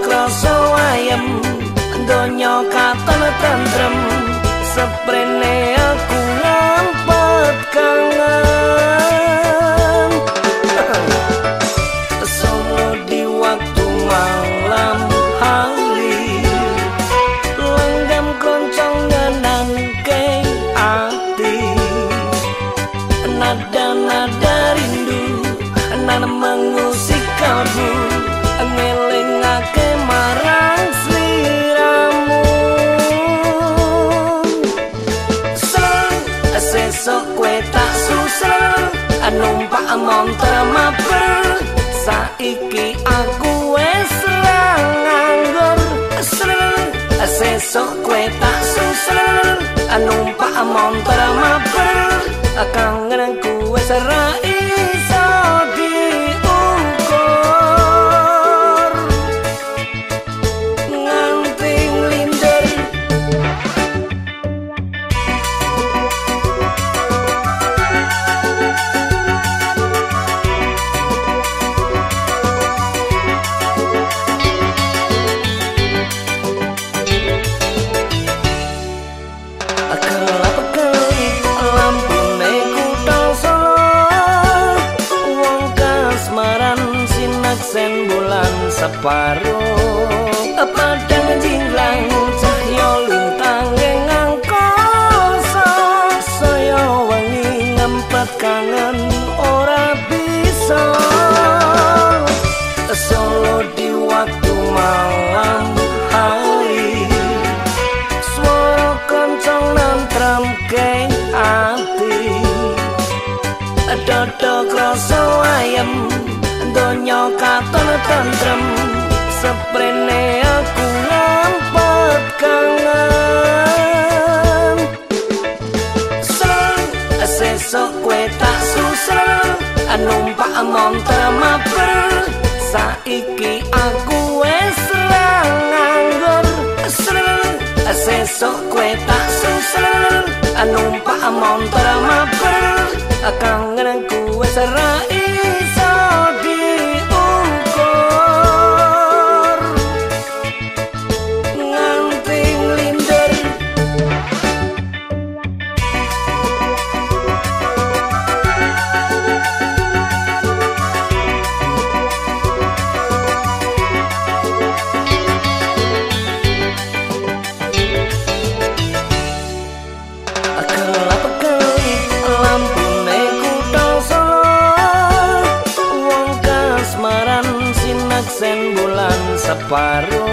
kroso ayem donya katon tentrem seprene aku ngampet kangen solo di waktu malam hari lenggam keroncong ngenang ke hati. Nada-nada rindu nan mengusik kalbu sesok kue tak susah numpak montor maper saiki aku wes nganggur sesok kue tak susah numpak montor maper kangen ku wes rai separo padang donya katon tentrem. Seprene aku ngampet kangen. Sel sesok kue tak susah numpak montor maper saiki aku wes nganggur. Sesok kue tak susah numpak montor maper kangen wes rai sen bulan separo.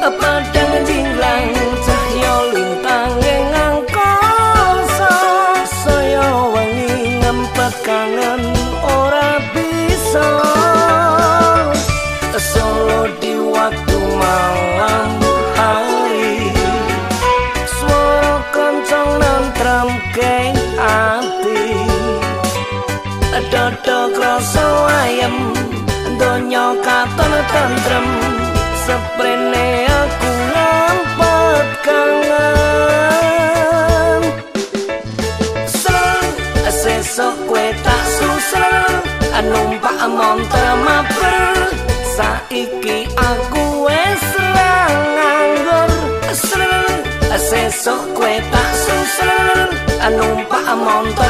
Padang jinglang cahyo lintang ngangkoso saya wangi ngempet kangen ora bisa. Solo di waktu malam hari. Suara kencang nantram ke hati dodo kroso ayam donya katon tentrem seprene aku ngampet kangen. Sel sesok kue tak susah numpak montor maper saiki aku wes nganggur sesok kue tak susah numpak montor